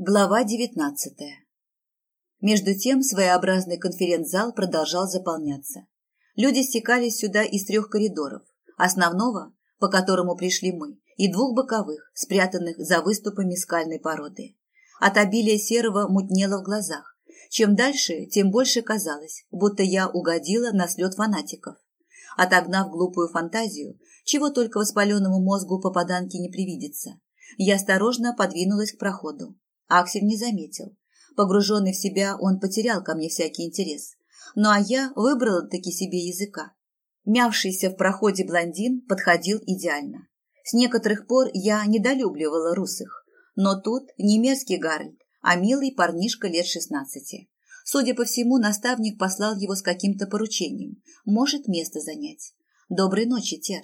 Глава девятнадцатая. Между тем своеобразный конференц-зал продолжал заполняться. Люди стекались сюда из трех коридоров. Основного, по которому пришли мы, и двух боковых, спрятанных за выступами скальной породы. От обилия серого мутнело в глазах. Чем дальше, тем больше казалось, будто я угодила на слет фанатиков. Отогнав глупую фантазию, чего только воспаленному мозгу попаданки не привидится, я осторожно подвинулась к проходу. Аксель не заметил. Погруженный в себя, он потерял ко мне всякий интерес. Ну а я выбрала таки себе языка. Мявшийся в проходе блондин подходил идеально. С некоторых пор я недолюбливала русых. Но тут не мерзкий Гарольд, а милый парнишка лет шестнадцати. Судя по всему, наставник послал его с каким-то поручением. Может место занять. Доброй ночи, Тер.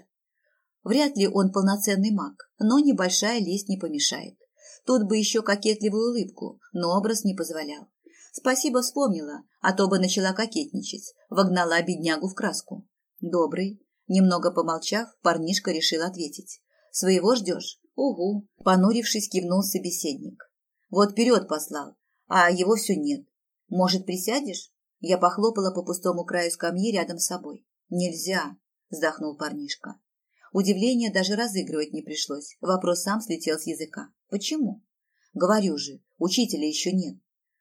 Вряд ли он полноценный маг, но небольшая лесть не помешает. Тут бы еще кокетливую улыбку, но образ не позволял. Спасибо вспомнила, а то бы начала кокетничать, вогнала беднягу в краску. Добрый. Немного помолчав, парнишка решил ответить. Своего ждешь? Угу. Понурившись, кивнул собеседник. Вот вперед послал, а его все нет. Может, присядешь? Я похлопала по пустому краю скамьи рядом с собой. Нельзя, вздохнул парнишка. Удивление даже разыгрывать не пришлось. Вопрос сам слетел с языка. Почему? Говорю же, учителя еще нет.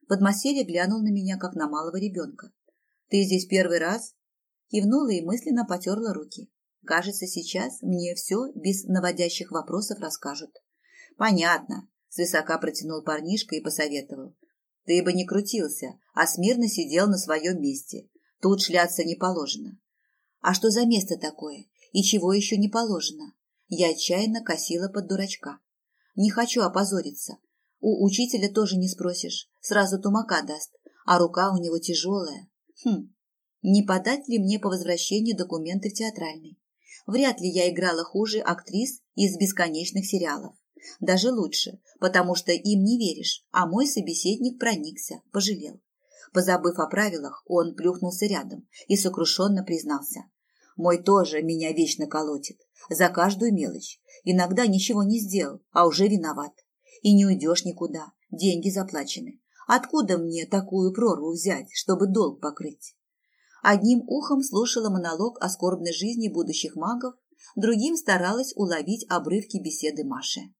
Подмастерье глянул на меня, как на малого ребенка. Ты здесь первый раз? Кивнула и мысленно потерла руки. Кажется, сейчас мне все без наводящих вопросов расскажут. Понятно, свысока протянул парнишка и посоветовал. Ты бы не крутился, а смирно сидел на своем месте. Тут шляться не положено. А что за место такое? И чего еще не положено? Я отчаянно косила под дурачка. Не хочу опозориться. У учителя тоже не спросишь, сразу тумака даст, а рука у него тяжелая. Хм, не подать ли мне по возвращению документы в театральный? Вряд ли я играла хуже актрис из бесконечных сериалов. Даже лучше, потому что им не веришь, а мой собеседник проникся, пожалел. Позабыв о правилах, он плюхнулся рядом и сокрушенно признался. Мой тоже меня вечно колотит. За каждую мелочь. Иногда ничего не сделал, а уже виноват. И не уйдешь никуда. Деньги заплачены. Откуда мне такую прорву взять, чтобы долг покрыть? Одним ухом слушала монолог о скорбной жизни будущих магов, другим старалась уловить обрывки беседы Маши.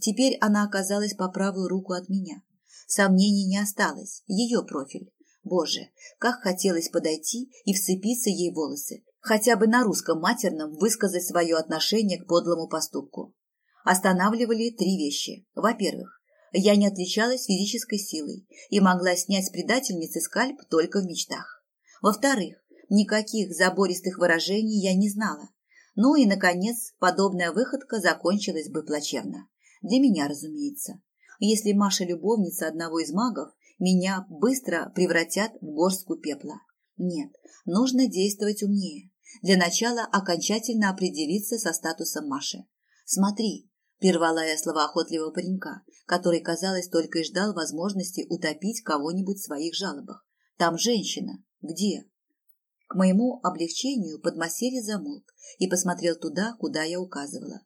Теперь она оказалась по правую руку от меня. Сомнений не осталось. Ее профиль. Боже, как хотелось подойти и вцепиться ей волосы, хотя бы на русском матерном высказать свое отношение к подлому поступку. Останавливали три вещи. Во-первых, я не отличалась физической силой и могла снять с предательницы скальп только в мечтах. Во-вторых, никаких забористых выражений я не знала. Ну и, наконец, подобная выходка закончилась бы плачевно. Для меня, разумеется. Если Маша любовница одного из магов, меня быстро превратят в горстку пепла. Нет, нужно действовать умнее. Для начала окончательно определиться со статусом Маши. «Смотри», – прервала я слова охотливого паренька, который, казалось, только и ждал возможности утопить кого-нибудь в своих жалобах. «Там женщина. Где?» К моему облегчению подмастерье замолк и посмотрел туда, куда я указывала.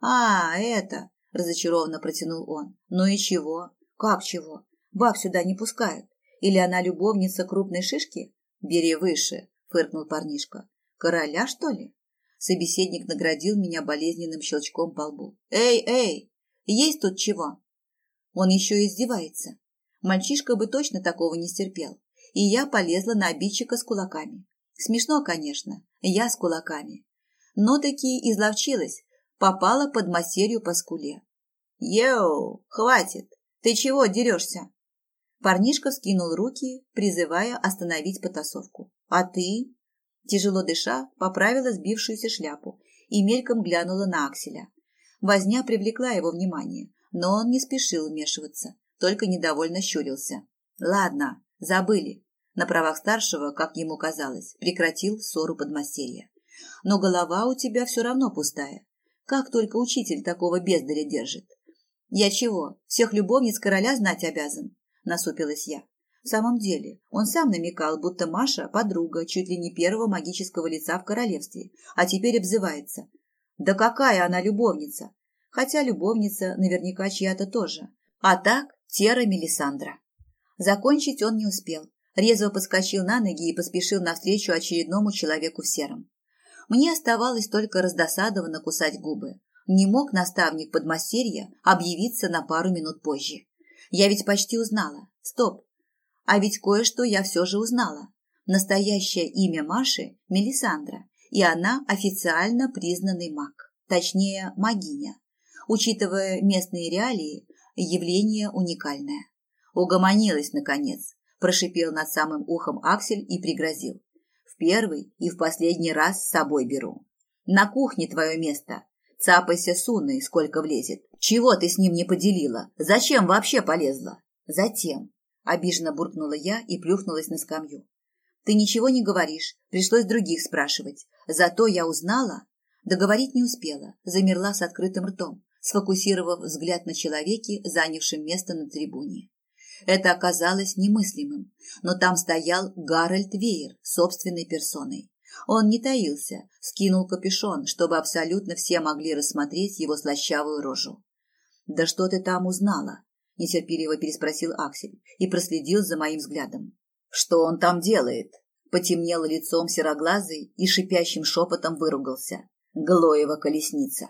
«А, это!» – разочарованно протянул он. «Ну и чего? Как чего? Баб сюда не пускают. Или она любовница крупной шишки?» «Бери выше!» – фыркнул парнишка. Короля, что ли? Собеседник наградил меня болезненным щелчком по лбу. Эй, эй, есть тут чего? Он еще издевается. Мальчишка бы точно такого не стерпел. И я полезла на обидчика с кулаками. Смешно, конечно, я с кулаками. Но таки изловчилась, попала под материю по скуле. «Йоу, хватит! Ты чего дерешься?» Парнишка скинул руки, призывая остановить потасовку. «А ты?» Тяжело дыша, поправила сбившуюся шляпу и мельком глянула на Акселя. Возня привлекла его внимание, но он не спешил вмешиваться, только недовольно щурился. «Ладно, забыли». На правах старшего, как ему казалось, прекратил ссору подмастерья. «Но голова у тебя все равно пустая. Как только учитель такого бездаря держит?» «Я чего, всех любовниц короля знать обязан?» – насупилась я. В самом деле, он сам намекал, будто Маша – подруга чуть ли не первого магического лица в королевстве, а теперь обзывается. Да какая она любовница! Хотя любовница наверняка чья-то тоже. А так, Тера Мелисандра. Закончить он не успел. Резво подскочил на ноги и поспешил навстречу очередному человеку в сером. Мне оставалось только раздосадованно кусать губы. Не мог наставник подмастерья объявиться на пару минут позже. Я ведь почти узнала. Стоп. А ведь кое-что я все же узнала. Настоящее имя Маши – Мелисандра, и она официально признанный маг, точнее магиня. Учитывая местные реалии, явление уникальное. Угомонилась, наконец, прошипел над самым ухом Аксель и пригрозил. В первый и в последний раз с собой беру. На кухне твое место. Цапайся с Уной, сколько влезет. Чего ты с ним не поделила? Зачем вообще полезла? Затем. Обиженно буркнула я и плюхнулась на скамью. Ты ничего не говоришь, пришлось других спрашивать. Зато я узнала... Договорить не успела, замерла с открытым ртом, сфокусировав взгляд на человеке, занявшем место на трибуне. Это оказалось немыслимым, но там стоял Гарольд Вейер собственной персоной. Он не таился, скинул капюшон, чтобы абсолютно все могли рассмотреть его слащавую рожу. «Да что ты там узнала?» – нетерпеливо переспросил Аксель и проследил за моим взглядом. «Что он там делает?» Потемнело лицом сероглазый и шипящим шепотом выругался. Глоева колесница.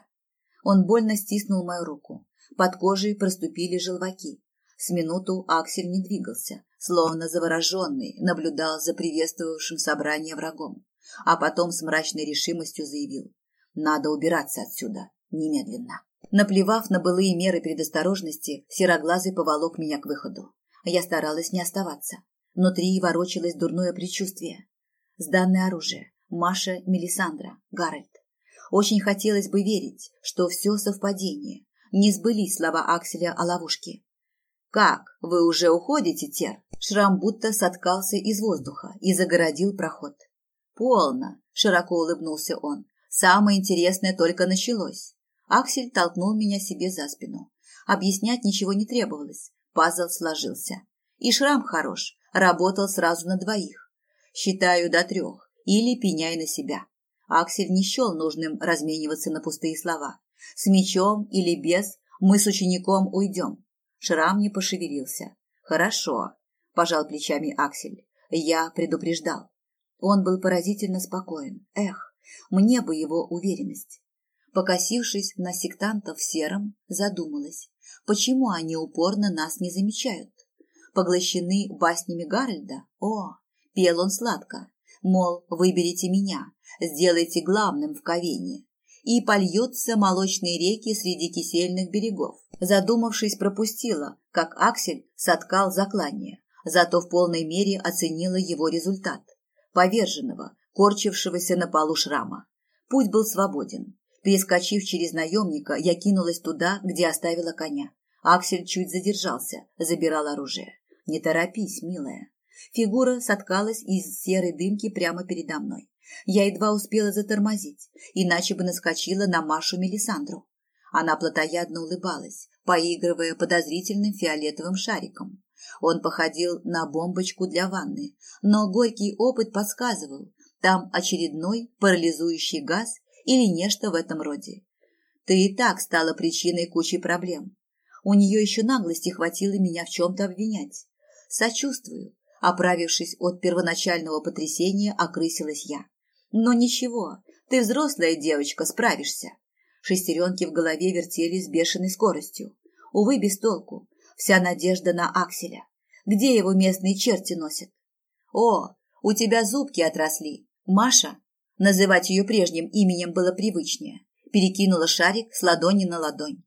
Он больно стиснул мою руку. Под кожей проступили желваки. С минуту Аксель не двигался, словно завороженный, наблюдал за приветствовавшим собрание врагом. А потом с мрачной решимостью заявил. «Надо убираться отсюда. Немедленно». Наплевав на былые меры предосторожности, сероглазый поволок меня к выходу. Я старалась не оставаться. Внутри ворочалось дурное предчувствие. Сданное оружие. Маша Мелисандра. Гарольд. Очень хотелось бы верить, что все совпадение. Не сбылись слова Акселя о ловушке. «Как? Вы уже уходите, Тер?» Шрам будто соткался из воздуха и загородил проход. «Полно!» – широко улыбнулся он. «Самое интересное только началось». Аксель толкнул меня себе за спину. Объяснять ничего не требовалось. Пазл сложился. И шрам хорош, работал сразу на двоих. Считаю до трех, или пеняй на себя. Аксель не счел нужным размениваться на пустые слова. С мечом или без мы с учеником уйдем. Шрам не пошевелился. Хорошо, пожал плечами Аксель. Я предупреждал. Он был поразительно спокоен. Эх, мне бы его уверенность. Покосившись на сектантов в сером, задумалась, почему они упорно нас не замечают поглощены баснями Гарольда. О, пел он сладко, мол, выберите меня, сделайте главным в Ковене. И польются молочные реки среди кисельных берегов. Задумавшись, пропустила, как Аксель соткал заклание, зато в полной мере оценила его результат. Поверженного, корчившегося на полу шрама. Путь был свободен. Перескочив через наемника, я кинулась туда, где оставила коня. Аксель чуть задержался, забирал оружие. Не торопись, милая. Фигура соткалась из серой дымки прямо передо мной. Я едва успела затормозить, иначе бы наскочила на Машу Мелисандру. Она плотоядно улыбалась, поигрывая подозрительным фиолетовым шариком. Он походил на бомбочку для ванны, но горький опыт подсказывал, там очередной парализующий газ или нечто в этом роде. Ты и так стала причиной кучи проблем. У нее еще наглости хватило меня в чем-то обвинять. Сочувствую. Оправившись от первоначального потрясения, окрысилась я. Но ничего, ты взрослая девочка, справишься. Шестеренки в голове вертелись с бешеной скоростью. Увы, без толку. Вся надежда на Акселя. Где его местные черти носят? О, у тебя зубки отросли. Маша, называть ее прежним именем было привычнее, перекинула шарик с ладони на ладонь.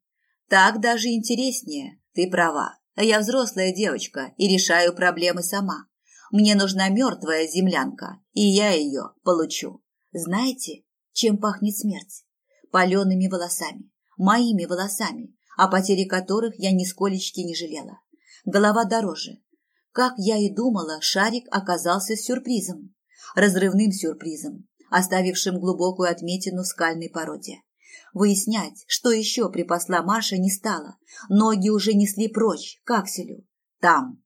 Так даже интереснее, ты права. Я взрослая девочка и решаю проблемы сама. Мне нужна мертвая землянка, и я ее получу. Знаете, чем пахнет смерть? Палеными волосами, моими волосами, о потере которых я нисколечки не жалела. Голова дороже. Как я и думала, шарик оказался сюрпризом. Разрывным сюрпризом, оставившим глубокую отметину в скальной породе. Выяснять, что еще припасла Маша, не стала. Ноги уже несли прочь, к акселю. Там.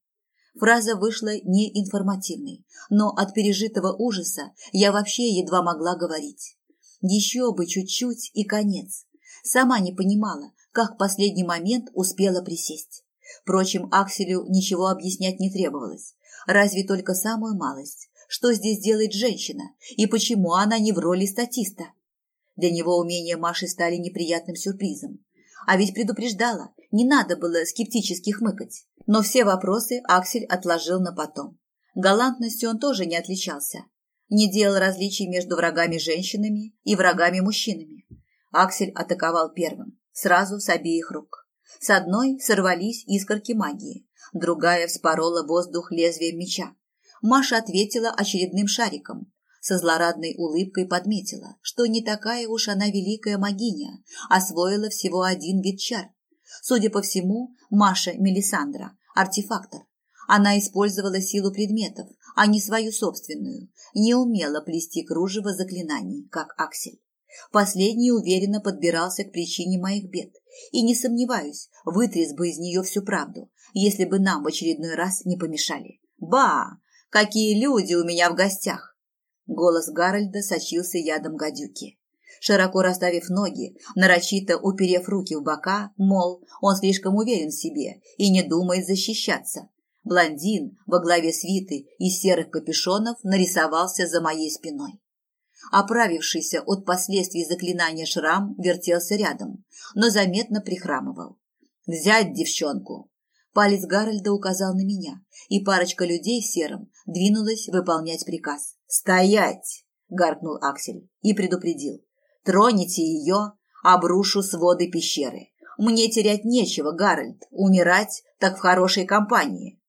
Фраза вышла неинформативной, но от пережитого ужаса я вообще едва могла говорить. Еще бы чуть-чуть и конец. Сама не понимала, как в последний момент успела присесть. Впрочем, Акселю ничего объяснять не требовалось, разве только самую малость. Что здесь делает женщина и почему она не в роли статиста? Для него умения Маши стали неприятным сюрпризом. А ведь предупреждала, не надо было скептически хмыкать. Но все вопросы Аксель отложил на потом. Галантностью он тоже не отличался. Не делал различий между врагами-женщинами и врагами-мужчинами. Аксель атаковал первым, сразу с обеих рук. С одной сорвались искорки магии, другая вспорола воздух лезвием меча. Маша ответила очередным шариком. Со злорадной улыбкой подметила, что не такая уж она великая магиня, освоила всего один вид чар. Судя по всему, Маша Мелисандра – артефактор. Она использовала силу предметов, а не свою собственную, не умела плести кружево заклинаний, как Аксель. Последний уверенно подбирался к причине моих бед, и, не сомневаюсь, вытряс бы из нее всю правду, если бы нам в очередной раз не помешали. «Ба! Какие люди у меня в гостях!» Голос Гарольда сочился ядом гадюки. Широко расставив ноги, нарочито уперев руки в бока, мол, он слишком уверен в себе и не думает защищаться. Блондин во главе свиты из серых капюшонов нарисовался за моей спиной. Оправившийся от последствий заклинания шрам вертелся рядом, но заметно прихрамывал. «Взять девчонку!» Палец Гарольда указал на меня, и парочка людей в сером двинулась выполнять приказ. «Стоять!» – гаркнул Аксель и предупредил. «Троните ее, обрушу своды пещеры. Мне терять нечего, Гарольд, умирать так в хорошей компании».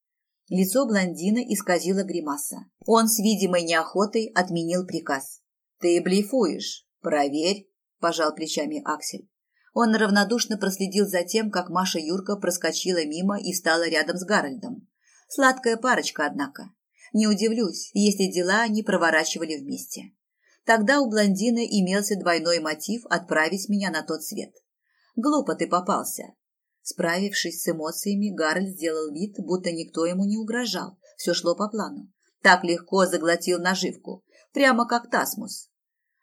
Лицо блондина исказило гримаса. Он с видимой неохотой отменил приказ. «Ты блефуешь. Проверь», – пожал плечами Аксель. Он равнодушно проследил за тем, как Маша Юрка проскочила мимо и встала рядом с Гарольдом. Сладкая парочка, однако. Не удивлюсь, если дела они проворачивали вместе. Тогда у блондина имелся двойной мотив отправить меня на тот свет. Глупо ты попался. Справившись с эмоциями, Гарольд сделал вид, будто никто ему не угрожал. Все шло по плану. Так легко заглотил наживку, прямо как Тасмус.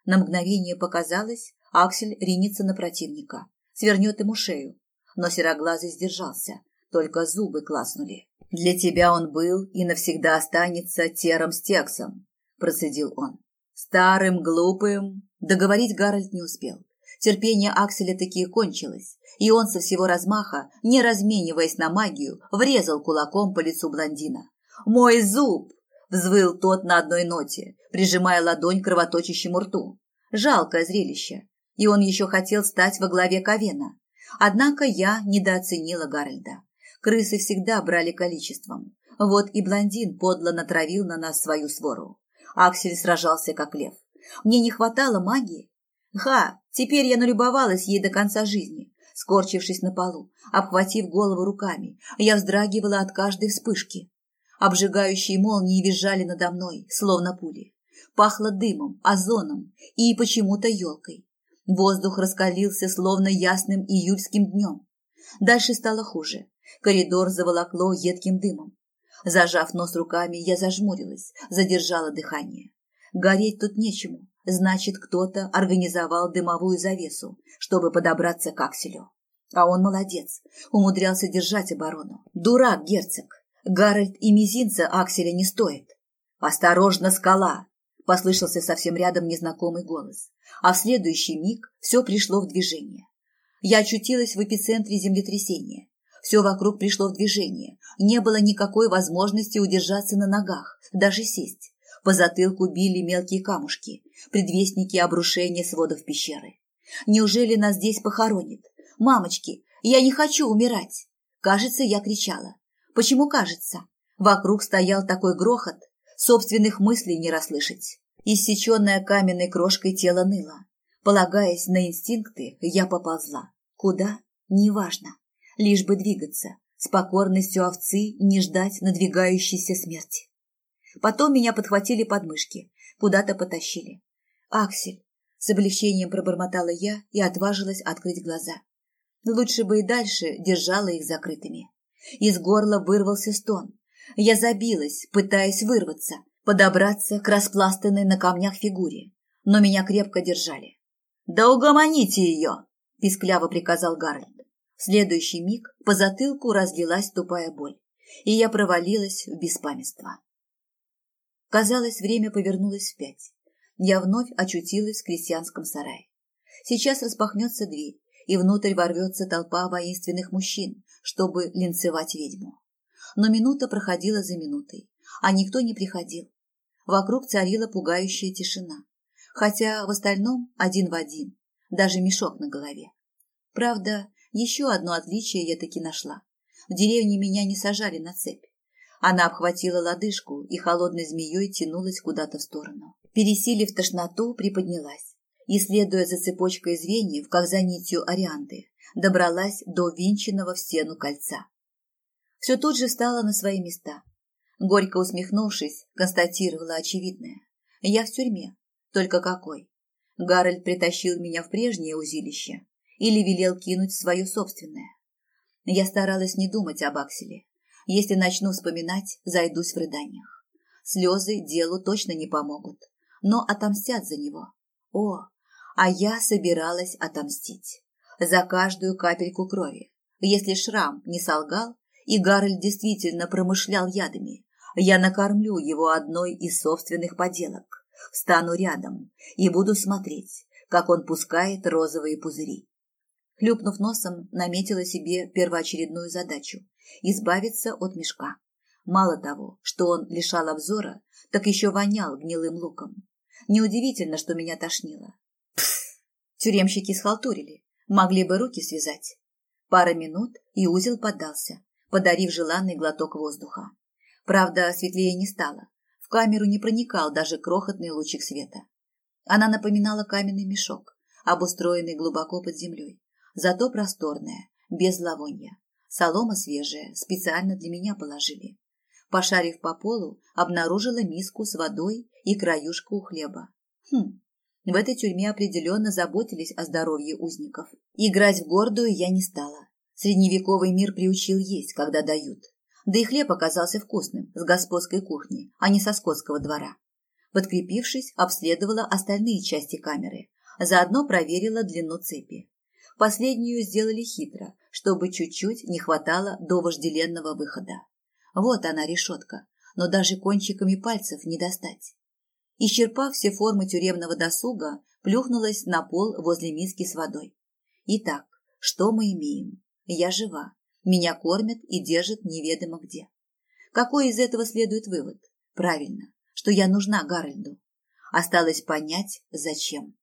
На мгновение показалось, Аксель ринется на противника, свернет ему шею. Но сероглазый сдержался, только зубы клацнули. «Для тебя он был и навсегда останется тером стексом», – процедил он. «Старым, глупым...» Договорить Гарольд не успел. Терпение Акселя таки кончилось, и он со всего размаха, не размениваясь на магию, врезал кулаком по лицу блондина. «Мой зуб!» – взвыл тот на одной ноте, прижимая ладонь к кровоточащему рту. Жалкое зрелище. И он еще хотел стать во главе Ковена. Однако я недооценила Гарольда. Крысы всегда брали количеством. Вот и блондин подло натравил на нас свою свору. Аксель сражался как лев. Мне не хватало магии. Ха, теперь я налюбовалась ей до конца жизни. Скорчившись на полу, обхватив голову руками, я вздрагивала от каждой вспышки. Обжигающие молнии визжали надо мной, словно пули. Пахло дымом, озоном и почему-то елкой. Воздух раскалился, словно ясным июльским днем. Дальше стало хуже. Коридор заволокло едким дымом. Зажав нос руками, я зажмурилась, задержала дыхание. Гореть тут нечему, значит, кто-то организовал дымовую завесу, чтобы подобраться к акселю. А он молодец, умудрялся держать оборону. Дурак, герцог. Гарольд и мизинца акселя не стоит. «Осторожно, скала!» послышался совсем рядом незнакомый голос, а в следующий миг все пришло в движение. Я очутилась в эпицентре землетрясения. Все вокруг пришло в движение. Не было никакой возможности удержаться на ногах, даже сесть. По затылку били мелкие камушки, предвестники обрушения сводов пещеры. Неужели нас здесь похоронят? Мамочки, я не хочу умирать. Кажется, я кричала. Почему кажется? Вокруг стоял такой грохот, собственных мыслей не расслышать. Иссеченная каменной крошкой тело ныло. Полагаясь на инстинкты, я поползла. Куда? Неважно. Лишь бы двигаться. С покорностью овцы не ждать надвигающейся смерти. Потом меня подхватили подмышки, куда-то потащили. «Аксель!» – с облегчением пробормотала я и отважилась открыть глаза. Лучше бы и дальше держала их закрытыми. Из горла вырвался стон, я забилась, пытаясь вырваться, подобраться к распластанной на камнях фигуре, но меня крепко держали. «Да угомоните ее!» – пискляво приказал Гарольд. В следующий миг по затылку разлилась тупая боль, и я провалилась в беспамятство. Казалось, время повернулось вспять. Я вновь очутилась в крестьянском сарае. Сейчас распахнется дверь, и внутрь ворвется толпа воинственных мужчин, чтобы линцевать ведьму. Но минута проходила за минутой, а никто не приходил. Вокруг царила пугающая тишина, хотя в остальном один в один, даже мешок на голове. Правда, еще одно отличие я таки нашла. В деревне меня не сажали на цепь. Она обхватила лодыжку и холодной змеей тянулась куда-то в сторону. Пересилив тошноту, приподнялась и, следуя за цепочкой звеньев, как за нитью Орианды, добралась до винченного в стену кольца. Все тут же стало на свои места. Горько усмехнувшись, констатировала очевидное. Я в тюрьме. Только какой? Гарольд притащил меня в прежнее узилище или велел кинуть свое собственное. Я старалась не думать об Акселе. Если начну вспоминать, зайдусь в рыданиях. Слезы делу точно не помогут, но отомстят за него. О, а я собиралась отомстить. За каждую капельку крови. Если Шрам не солгал, и Гарольд действительно промышлял ядами, я накормлю его одной из собственных поделок. Встану рядом и буду смотреть, как он пускает розовые пузыри. Хлюпнув носом, наметила себе первоочередную задачу – избавиться от мешка. Мало того, что он лишал обзора, так еще вонял гнилым луком. Неудивительно, что меня тошнило. Пф, тюремщики схалтурили, могли бы руки связать. Пара минут, и узел поддался, подарив желанный глоток воздуха. Правда, светлее не стало. В камеру не проникал даже крохотный лучик света. Она напоминала каменный мешок, обустроенный глубоко под землей зато просторная, без зловония. Солома свежая, специально для меня положили. Пошарив по полу, обнаружила миску с водой и краюшку у хлеба. Хм, в этой тюрьме определенно заботились о здоровье узников. Играть в гордую я не стала. Средневековый мир приучил есть, когда дают. Да и хлеб оказался вкусным, с господской кухни, а не со скотского двора. Подкрепившись, обследовала остальные части камеры. Заодно проверила длину цепи. Последнюю сделали хитро, чтобы чуть-чуть не хватало до вожделенного выхода. Вот она решетка, но даже кончиками пальцев не достать. Исчерпав все формы тюремного досуга, плюхнулась на пол возле миски с водой. Итак, что мы имеем? Я жива. Меня кормят и держат неведомо где. Какой из этого следует вывод? Правильно, что я нужна Гарольду. Осталось понять, зачем.